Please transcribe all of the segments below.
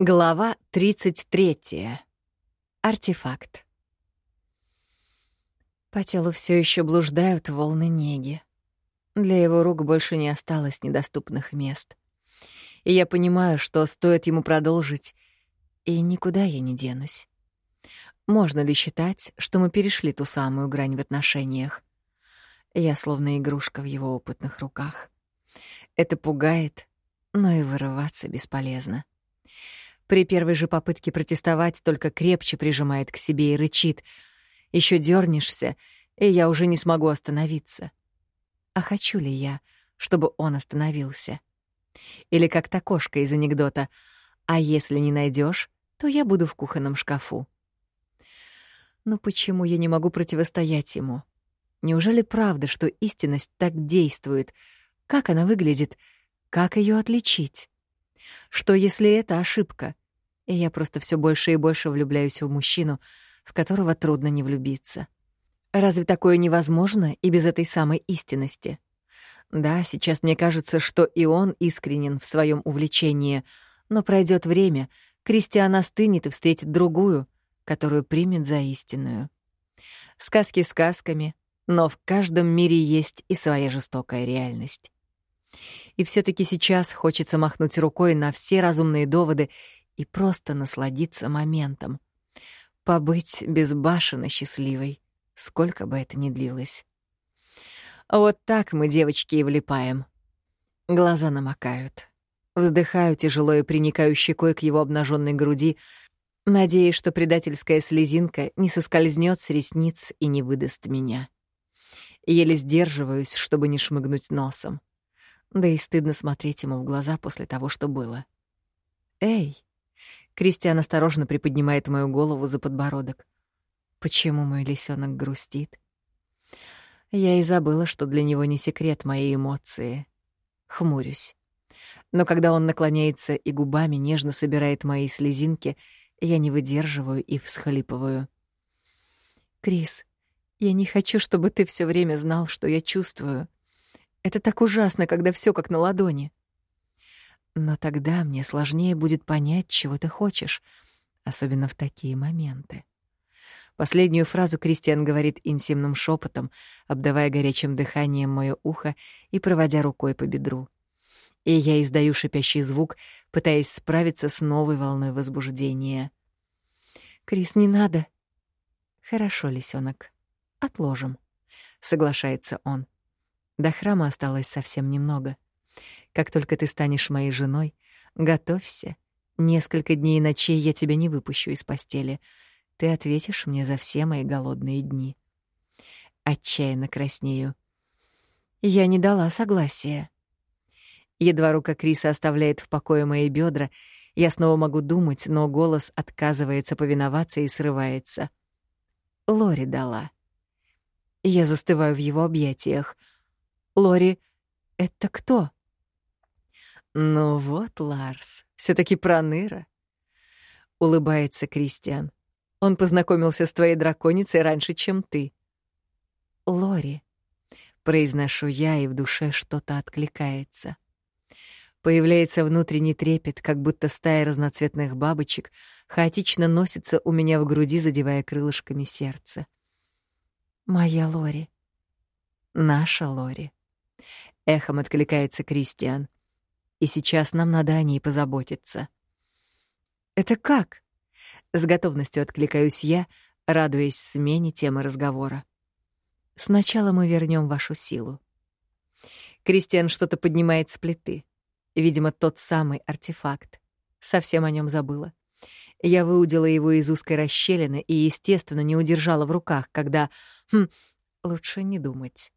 Глава 33. Артефакт. По телу все еще блуждают волны неги. Для его рук больше не осталось недоступных мест. И я понимаю, что стоит ему продолжить, и никуда я не денусь. Можно ли считать, что мы перешли ту самую грань в отношениях? Я словно игрушка в его опытных руках. Это пугает, но и вырываться бесполезно. При первой же попытке протестовать только крепче прижимает к себе и рычит. Еще дернешься, и я уже не смогу остановиться. А хочу ли я, чтобы он остановился? Или как та кошка из анекдота «А если не найдешь, то я буду в кухонном шкафу». Но почему я не могу противостоять ему? Неужели правда, что истинность так действует? Как она выглядит? Как ее отличить? Что если это ошибка? И я просто все больше и больше влюбляюсь в мужчину, в которого трудно не влюбиться. Разве такое невозможно и без этой самой истинности? Да, сейчас мне кажется, что и он искренен в своем увлечении, но пройдет время, Кристиан остынет и встретит другую, которую примет за истинную. Сказки сказками, но в каждом мире есть и своя жестокая реальность. И все таки сейчас хочется махнуть рукой на все разумные доводы и просто насладиться моментом. Побыть безбашенно счастливой, сколько бы это ни длилось. Вот так мы, девочки, и влипаем. Глаза намокают. Вздыхаю тяжело и приникаю щекой к его обнаженной груди, надеясь, что предательская слезинка не соскользнет с ресниц и не выдаст меня. Еле сдерживаюсь, чтобы не шмыгнуть носом. Да и стыдно смотреть ему в глаза после того, что было. «Эй!» Кристиан осторожно приподнимает мою голову за подбородок. Почему мой лисенок грустит? Я и забыла, что для него не секрет мои эмоции. Хмурюсь. Но когда он наклоняется и губами нежно собирает мои слезинки, я не выдерживаю и всхлипываю. «Крис, я не хочу, чтобы ты все время знал, что я чувствую. Это так ужасно, когда все как на ладони. Но тогда мне сложнее будет понять, чего ты хочешь, особенно в такие моменты. Последнюю фразу Кристиан говорит интимным шепотом, обдавая горячим дыханием мое ухо и проводя рукой по бедру. И я издаю шипящий звук, пытаясь справиться с новой волной возбуждения. «Крис, не надо!» «Хорошо, лисенок, отложим», — соглашается он. До храма осталось совсем немного. Как только ты станешь моей женой, готовься. Несколько дней и ночей я тебя не выпущу из постели. Ты ответишь мне за все мои голодные дни. Отчаянно краснею. Я не дала согласия. Едва рука Криса оставляет в покое мои бедра, я снова могу думать, но голос отказывается повиноваться и срывается. Лори дала. Я застываю в его объятиях — Лори, это кто? Ну вот, Ларс, все таки проныра. Улыбается Кристиан. Он познакомился с твоей драконицей раньше, чем ты. Лори, произношу я, и в душе что-то откликается. Появляется внутренний трепет, как будто стая разноцветных бабочек хаотично носится у меня в груди, задевая крылышками сердце. Моя Лори. Наша Лори. Эхом откликается Кристиан. И сейчас нам надо о ней позаботиться. Это как? С готовностью откликаюсь я, радуясь смене темы разговора. Сначала мы вернем вашу силу. Кристиан что-то поднимает с плиты. Видимо, тот самый артефакт. Совсем о нем забыла. Я выудила его из узкой расщелины и, естественно, не удержала в руках, когда... Хм, лучше не думать.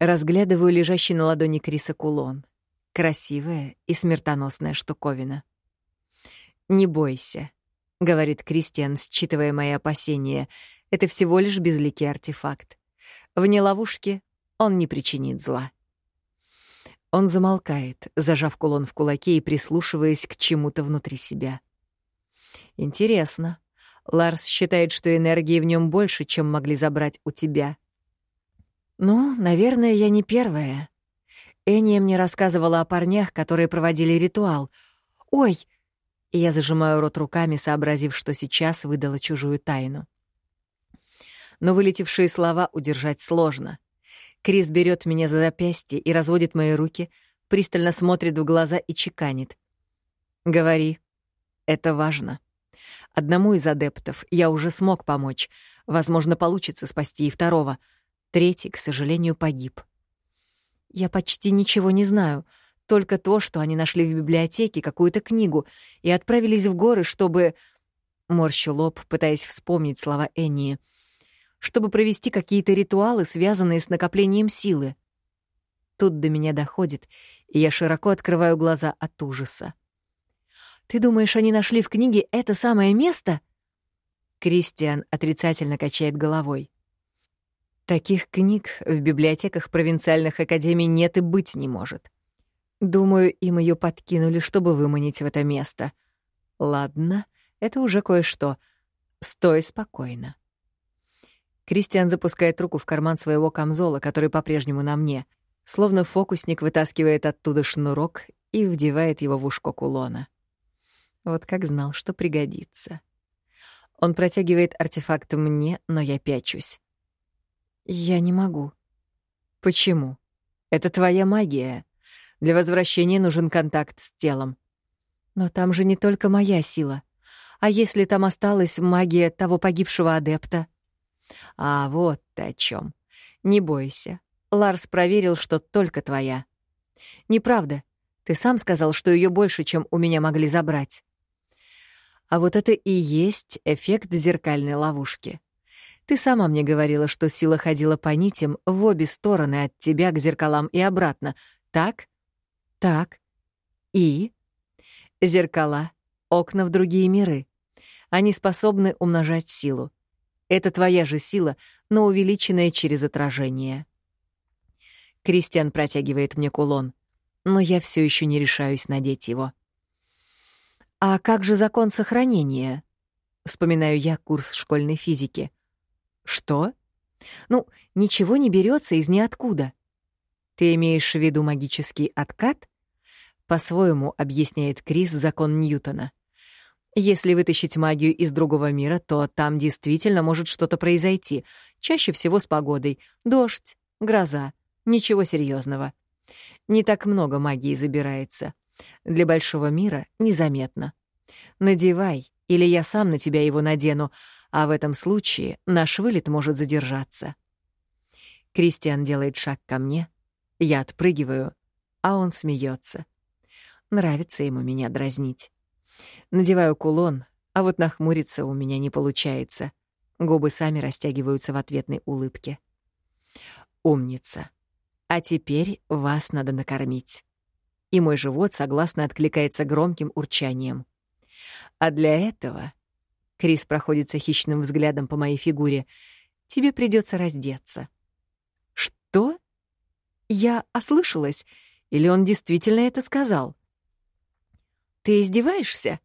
Разглядываю лежащий на ладони Криса кулон. Красивая и смертоносная штуковина. «Не бойся», — говорит Кристиан, считывая мои опасения. «Это всего лишь безликий артефакт. Вне ловушки он не причинит зла». Он замолкает, зажав кулон в кулаке и прислушиваясь к чему-то внутри себя. «Интересно. Ларс считает, что энергии в нем больше, чем могли забрать у тебя. Ну, наверное, я не первая. Эния мне рассказывала о парнях, которые проводили ритуал. Ой, и я зажимаю рот руками, сообразив, что сейчас выдала чужую тайну. Но вылетевшие слова удержать сложно. Крис берет меня за запястье и разводит мои руки, пристально смотрит в глаза и чеканит. «Говори. Это важно. Одному из адептов я уже смог помочь. Возможно, получится спасти и второго. Третий, к сожалению, погиб. Я почти ничего не знаю, только то, что они нашли в библиотеке какую-то книгу и отправились в горы, чтобы... Морщу лоб, пытаясь вспомнить слова Энни. Чтобы провести какие-то ритуалы, связанные с накоплением силы. Тут до меня доходит, и я широко открываю глаза от ужаса. «Ты думаешь, они нашли в книге это самое место?» Кристиан отрицательно качает головой. Таких книг в библиотеках провинциальных академий нет и быть не может. Думаю, им ее подкинули, чтобы выманить в это место. Ладно, это уже кое-что. Стой спокойно. Кристиан запускает руку в карман своего камзола, который по-прежнему на мне, словно фокусник вытаскивает оттуда шнурок и вдевает его в ушко кулона. Вот как знал, что пригодится. Он протягивает артефакт мне, но я пячусь. Я не могу. Почему? Это твоя магия. Для возвращения нужен контакт с телом. Но там же не только моя сила. А если там осталась магия того погибшего адепта? А вот ты о чем. Не бойся. Ларс проверил, что только твоя. Неправда. Ты сам сказал, что ее больше, чем у меня могли забрать. А вот это и есть эффект зеркальной ловушки. Ты сама мне говорила, что сила ходила по нитям в обе стороны от тебя к зеркалам и обратно. Так? Так. И? Зеркала — окна в другие миры. Они способны умножать силу. Это твоя же сила, но увеличенная через отражение. Кристиан протягивает мне кулон, но я все еще не решаюсь надеть его. «А как же закон сохранения?» Вспоминаю я курс школьной физики. Что? Ну, ничего не берется из ниоткуда. Ты имеешь в виду магический откат? По-своему объясняет Крис закон Ньютона. Если вытащить магию из другого мира, то там действительно может что-то произойти. Чаще всего с погодой. Дождь, гроза. Ничего серьезного. Не так много магии забирается. Для большого мира незаметно. Надевай, или я сам на тебя его надену, а в этом случае наш вылет может задержаться. Кристиан делает шаг ко мне, я отпрыгиваю, а он смеется. Нравится ему меня дразнить. Надеваю кулон, а вот нахмуриться у меня не получается. Губы сами растягиваются в ответной улыбке. Умница. А теперь вас надо накормить. И мой живот согласно откликается громким урчанием. А для этого Крис проходится хищным взглядом по моей фигуре. Тебе придется раздеться. Что? Я ослышалась? Или он действительно это сказал? Ты издеваешься?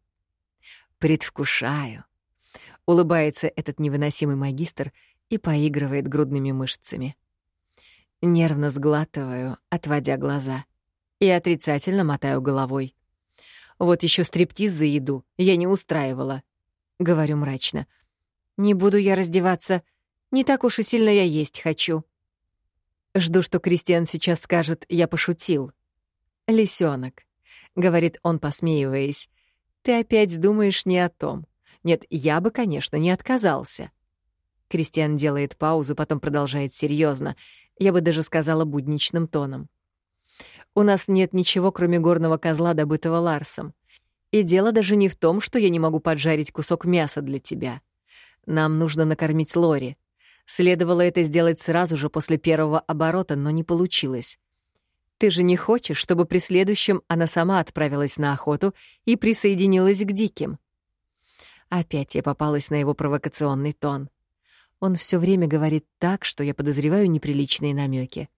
Предвкушаю. Улыбается этот невыносимый магистр и поигрывает грудными мышцами. Нервно сглатываю, отводя глаза, и отрицательно мотаю головой. Вот еще стриптиз за еду я не устраивала. — говорю мрачно. «Не буду я раздеваться. Не так уж и сильно я есть хочу». Жду, что Кристиан сейчас скажет «я пошутил». «Лисёнок», — говорит он, посмеиваясь, — «ты опять думаешь не о том. Нет, я бы, конечно, не отказался». Кристиан делает паузу, потом продолжает серьезно, я бы даже сказала будничным тоном. «У нас нет ничего, кроме горного козла, добытого Ларсом. И дело даже не в том, что я не могу поджарить кусок мяса для тебя. Нам нужно накормить Лори. Следовало это сделать сразу же после первого оборота, но не получилось. Ты же не хочешь, чтобы при следующем она сама отправилась на охоту и присоединилась к диким? Опять я попалась на его провокационный тон. Он все время говорит так, что я подозреваю неприличные намеки.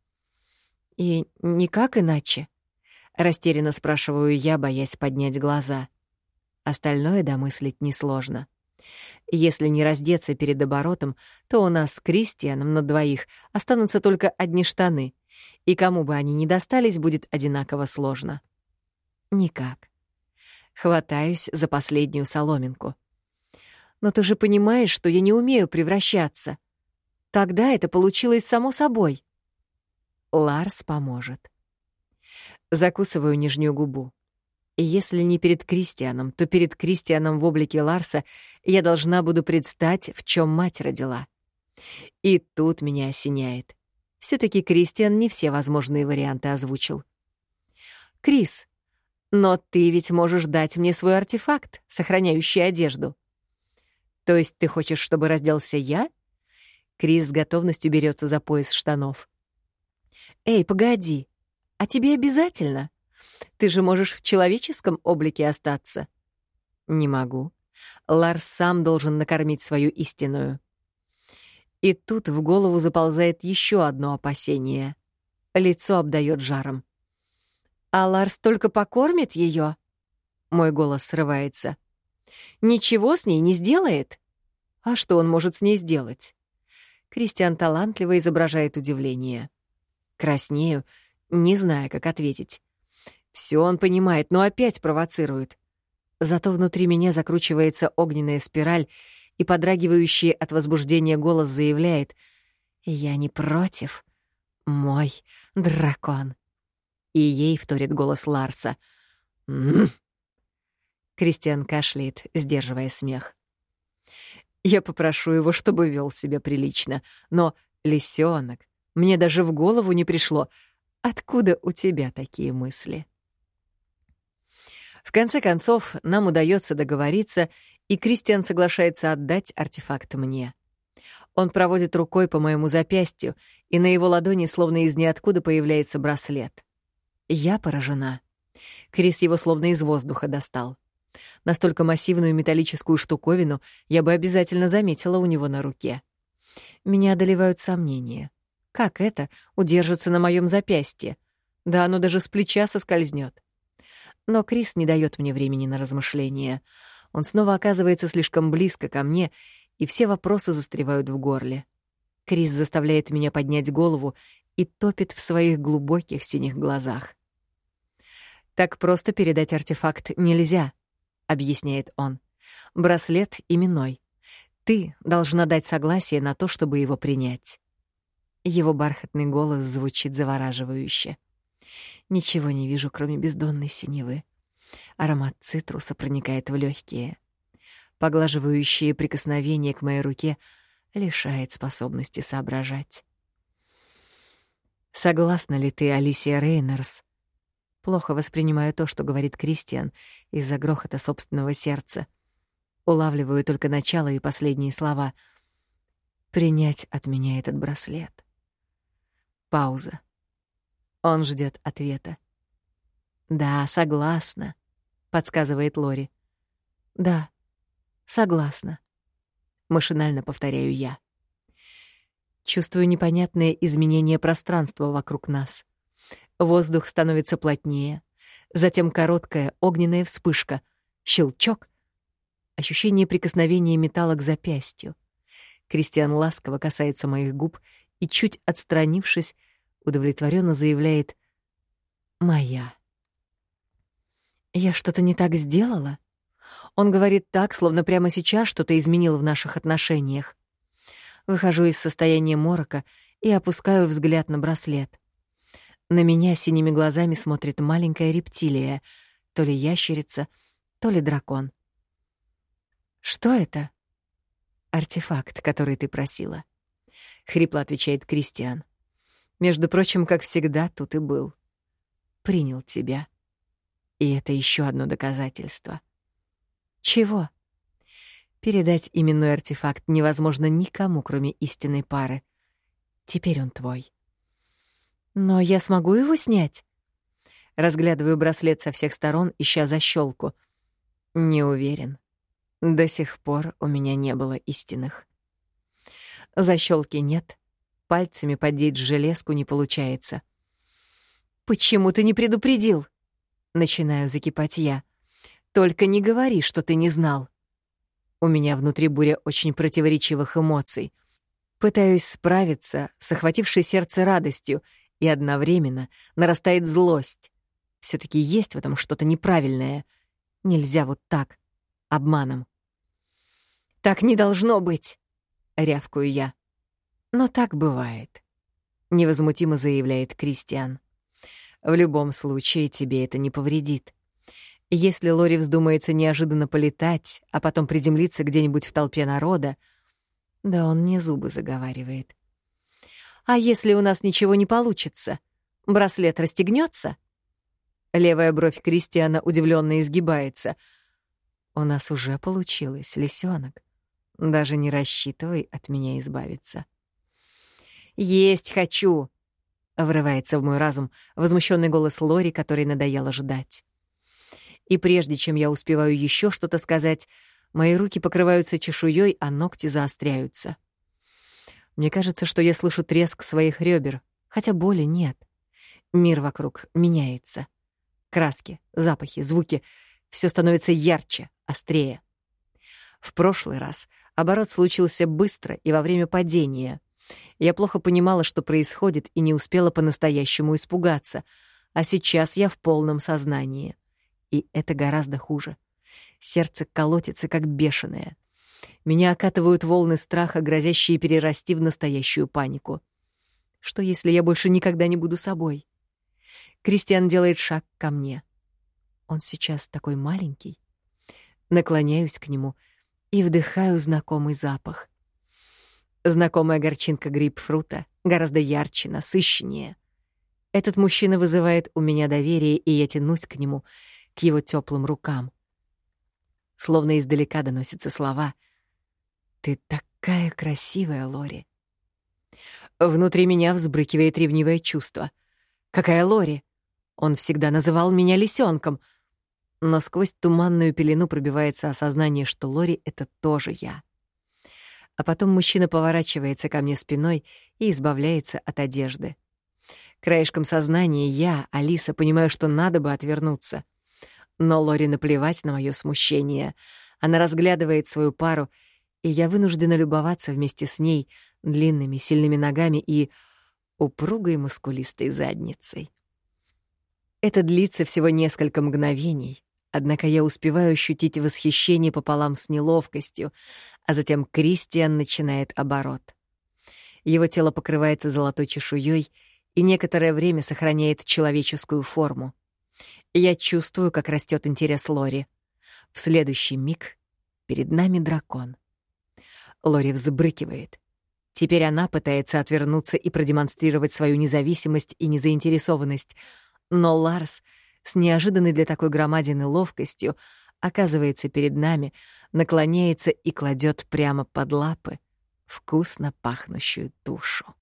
И никак иначе. Растерянно спрашиваю я, боясь поднять глаза. Остальное домыслить несложно. Если не раздеться перед оборотом, то у нас с Кристианом на двоих останутся только одни штаны, и кому бы они ни достались, будет одинаково сложно. Никак. Хватаюсь за последнюю соломинку. Но ты же понимаешь, что я не умею превращаться. Тогда это получилось само собой. Ларс поможет. Закусываю нижнюю губу. И если не перед Кристианом, то перед Кристианом в облике Ларса я должна буду предстать, в чем мать родила. И тут меня осеняет. все таки Кристиан не все возможные варианты озвучил. «Крис, но ты ведь можешь дать мне свой артефакт, сохраняющий одежду». «То есть ты хочешь, чтобы разделся я?» Крис с готовностью берется за пояс штанов. «Эй, погоди, а тебе обязательно?» Ты же можешь в человеческом облике остаться. Не могу. Ларс сам должен накормить свою истинную. И тут в голову заползает еще одно опасение. Лицо обдает жаром. А Ларс только покормит ее? Мой голос срывается. Ничего с ней не сделает? А что он может с ней сделать? Кристиан талантливо изображает удивление. Краснею, не зная, как ответить. Все он понимает, но опять провоцирует. Зато внутри меня закручивается огненная спираль, и подрагивающий от возбуждения голос заявляет «Я не против, мой дракон». И ей вторит голос Ларса. «М -м Кристиан кашляет, сдерживая смех. Я попрошу его, чтобы вел себя прилично, но, лисенок, мне даже в голову не пришло, откуда у тебя такие мысли?» В конце концов, нам удается договориться, и Кристиан соглашается отдать артефакт мне. Он проводит рукой по моему запястью, и на его ладони словно из ниоткуда появляется браслет. Я поражена. Крис его словно из воздуха достал. Настолько массивную металлическую штуковину я бы обязательно заметила у него на руке. Меня одолевают сомнения. Как это удержится на моем запястье? Да оно даже с плеча соскользнет. Но Крис не дает мне времени на размышления. Он снова оказывается слишком близко ко мне, и все вопросы застревают в горле. Крис заставляет меня поднять голову и топит в своих глубоких синих глазах. «Так просто передать артефакт нельзя», — объясняет он. «Браслет именной. Ты должна дать согласие на то, чтобы его принять». Его бархатный голос звучит завораживающе. Ничего не вижу, кроме бездонной синевы. Аромат цитруса проникает в легкие. Поглаживающее прикосновение к моей руке лишает способности соображать. Согласна ли ты, Алисия Рейнерс? Плохо воспринимаю то, что говорит Кристиан из-за грохота собственного сердца. Улавливаю только начало и последние слова. Принять от меня этот браслет. Пауза. Он ждет ответа. «Да, согласна», — подсказывает Лори. «Да, согласна», — машинально повторяю я. Чувствую непонятное изменение пространства вокруг нас. Воздух становится плотнее, затем короткая огненная вспышка, щелчок, ощущение прикосновения металла к запястью. Кристиан ласково касается моих губ и, чуть отстранившись, удовлетворенно заявляет «Моя». «Я что-то не так сделала?» Он говорит так, словно прямо сейчас что-то изменило в наших отношениях. Выхожу из состояния морока и опускаю взгляд на браслет. На меня синими глазами смотрит маленькая рептилия, то ли ящерица, то ли дракон. «Что это?» «Артефакт, который ты просила», — хрипло отвечает Кристиан. Между прочим, как всегда, тут и был. Принял тебя. И это еще одно доказательство. Чего? Передать именной артефакт невозможно никому, кроме истинной пары. Теперь он твой. Но я смогу его снять? Разглядываю браслет со всех сторон, ища защелку. Не уверен. До сих пор у меня не было истинных. Защелки нет, Пальцами поддеть железку не получается. «Почему ты не предупредил?» Начинаю закипать я. «Только не говори, что ты не знал». У меня внутри буря очень противоречивых эмоций. Пытаюсь справиться с охватившей сердце радостью, и одновременно нарастает злость. все таки есть в этом что-то неправильное. Нельзя вот так, обманом. «Так не должно быть!» — рявкую я. «Но так бывает», — невозмутимо заявляет Кристиан. «В любом случае тебе это не повредит. Если Лори вздумается неожиданно полетать, а потом приземлиться где-нибудь в толпе народа, да он мне зубы заговаривает. А если у нас ничего не получится? Браслет расстегнется? Левая бровь Кристиана удивленно изгибается. У нас уже получилось, лисенок. Даже не рассчитывай от меня избавиться. Есть хочу, врывается в мой разум возмущенный голос Лори, который надоело ждать. И прежде чем я успеваю еще что-то сказать, мои руки покрываются чешуей, а ногти заостряются. Мне кажется, что я слышу треск своих ребер, хотя боли нет. Мир вокруг меняется. Краски, запахи, звуки — все становится ярче, острее. В прошлый раз оборот случился быстро и во время падения. Я плохо понимала, что происходит, и не успела по-настоящему испугаться, а сейчас я в полном сознании — и это гораздо хуже. Сердце колотится, как бешеное. Меня окатывают волны страха, грозящие перерасти в настоящую панику. Что, если я больше никогда не буду собой? Кристиан делает шаг ко мне. Он сейчас такой маленький. Наклоняюсь к нему и вдыхаю знакомый запах. Знакомая горчинка грейпфрута гораздо ярче, насыщеннее. Этот мужчина вызывает у меня доверие, и я тянусь к нему — к его теплым рукам. Словно издалека доносятся слова «Ты такая красивая, Лори». Внутри меня взбрыкивает ревнивое чувство. «Какая Лори?» Он всегда называл меня лисенком, но сквозь туманную пелену пробивается осознание, что Лори — это тоже я. А потом мужчина поворачивается ко мне спиной и избавляется от одежды. Краешком сознания я, Алиса, понимаю, что надо бы отвернуться — но Лори наплевать на мое смущение. Она разглядывает свою пару, и я вынуждена любоваться вместе с ней длинными сильными ногами и упругой мускулистой задницей. Это длится всего несколько мгновений, однако я успеваю ощутить восхищение пополам с неловкостью, а затем Кристиан начинает оборот. Его тело покрывается золотой чешуей и некоторое время сохраняет человеческую форму. Я чувствую, как растет интерес Лори. В следующий миг перед нами дракон. Лори взбрыкивает. Теперь она пытается отвернуться и продемонстрировать свою независимость и незаинтересованность. Но Ларс с неожиданной для такой громадины ловкостью оказывается перед нами, наклоняется и кладет прямо под лапы вкусно пахнущую тушу.